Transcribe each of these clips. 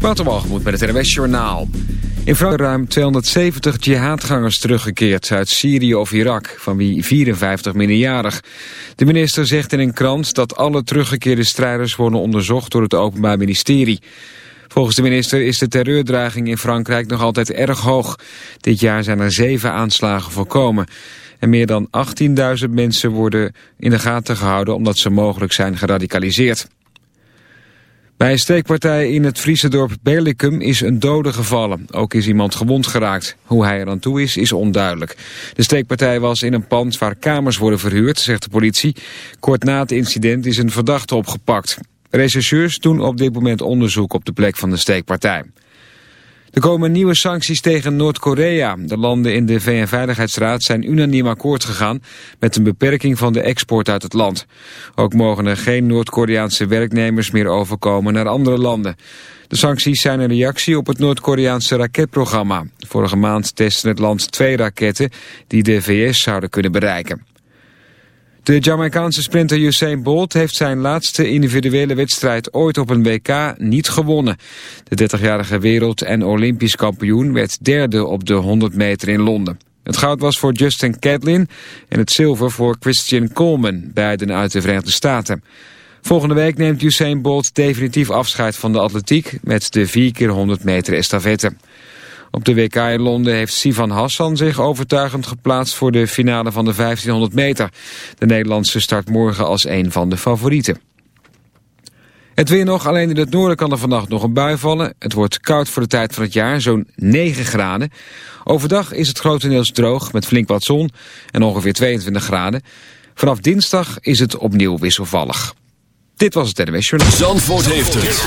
Waterwalgemoed met het NWS Journaal. In Frankrijk ruim 270 jihadgangers teruggekeerd uit Syrië of Irak, van wie 54 minderjarig. De minister zegt in een krant dat alle teruggekeerde strijders worden onderzocht door het Openbaar Ministerie. Volgens de minister is de terreurdreiging in Frankrijk nog altijd erg hoog. Dit jaar zijn er zeven aanslagen voorkomen. En meer dan 18.000 mensen worden in de gaten gehouden omdat ze mogelijk zijn geradicaliseerd. Bij een steekpartij in het Friese dorp Berlicum is een dode gevallen. Ook is iemand gewond geraakt. Hoe hij er aan toe is, is onduidelijk. De steekpartij was in een pand waar kamers worden verhuurd, zegt de politie. Kort na het incident is een verdachte opgepakt. Rechercheurs doen op dit moment onderzoek op de plek van de steekpartij. Er komen nieuwe sancties tegen Noord-Korea. De landen in de VN-veiligheidsraad zijn unaniem akkoord gegaan met een beperking van de export uit het land. Ook mogen er geen Noord-Koreaanse werknemers meer overkomen naar andere landen. De sancties zijn een reactie op het Noord-Koreaanse raketprogramma. Vorige maand testte het land twee raketten die de VS zouden kunnen bereiken. De Jamaicaanse sprinter Usain Bolt heeft zijn laatste individuele wedstrijd ooit op een WK niet gewonnen. De 30-jarige wereld- en olympisch kampioen werd derde op de 100 meter in Londen. Het goud was voor Justin Catlin en het zilver voor Christian Coleman, beiden uit de Verenigde Staten. Volgende week neemt Usain Bolt definitief afscheid van de atletiek met de 4 keer 100 meter estafette. Op de WK in Londen heeft Sivan Hassan zich overtuigend geplaatst voor de finale van de 1500 meter. De Nederlandse start morgen als een van de favorieten. Het weer nog, alleen in het noorden kan er vannacht nog een bui vallen. Het wordt koud voor de tijd van het jaar, zo'n 9 graden. Overdag is het grotendeels droog met flink wat zon en ongeveer 22 graden. Vanaf dinsdag is het opnieuw wisselvallig. Dit was het NWS Journal. Zandvoort heeft het.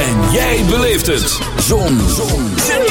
En jij beleeft het. Zon. Zon.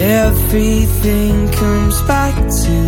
Everything comes back to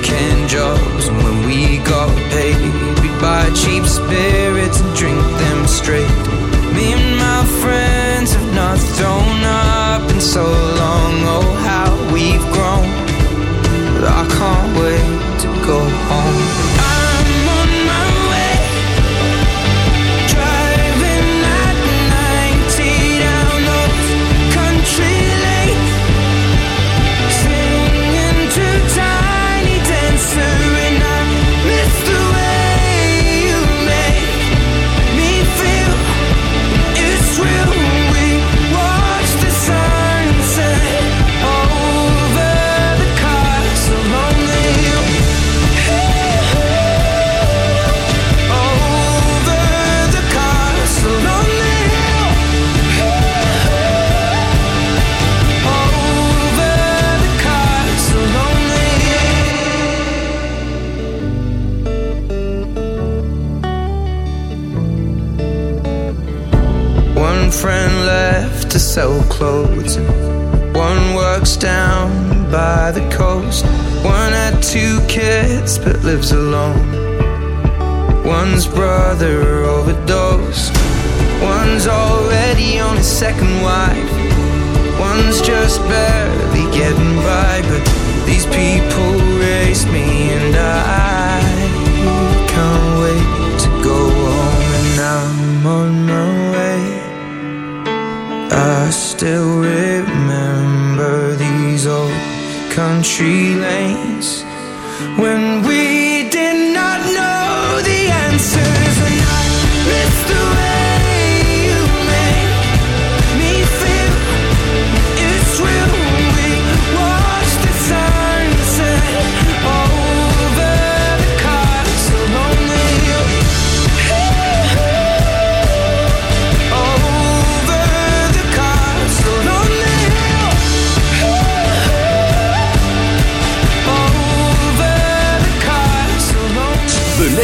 weekend jobs and when we got paid. We'd buy cheap spirits and drink them straight. Me and my friends have not thrown up in so long. Oh, how we've grown.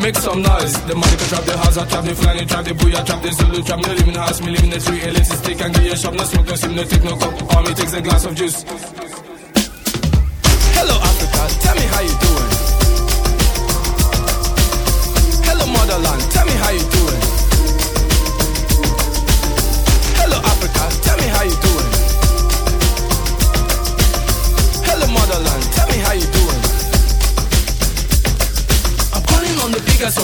Make some noise. The money can trap the house, I trap the flying, trap the booyah, trap the Zulu, trap in the house, me live in the street, elitist stick and get your shop, no smoke, no sim, no take no cup. Me takes a glass of juice. Hello Africa, tell me how you doing.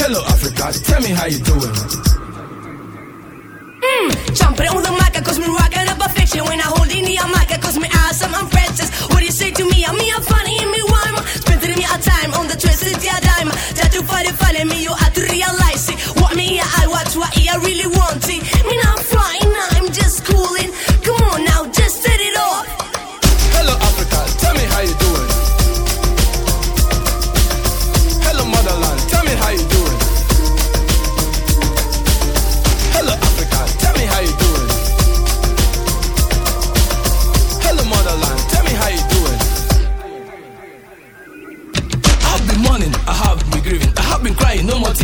Hello, Africa, tell me how you doing. Mmm, jumping on the mic, cause me rocking up a fiction. When I hold in the mic, cause me awesome, I'm precious. What do you say to me? I'm me, I'm funny, and me rhyme. Spending me a time on the twisted yeah dime. That to find it, find me, you have to realize it. What me, I watch, what I really want it.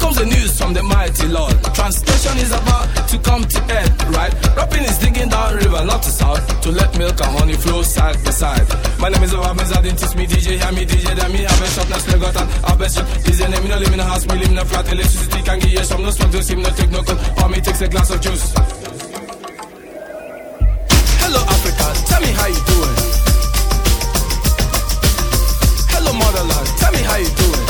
Comes the news from the mighty Lord. Translation is about to come to end, right? Rapping is digging down river, not to south, to let milk and honey flow side by side. My name is Obamiz, I teach me DJ, hear me DJ, then me have a shop, now still got an have a shop. DJ name, me no live in a house, me live in a flat, electricity can give you some, no smoke, no steam, no take no cold, or me takes a glass of juice. Hello Africa, tell me how you doing. Hello motherland, tell me how you doing.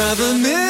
driving me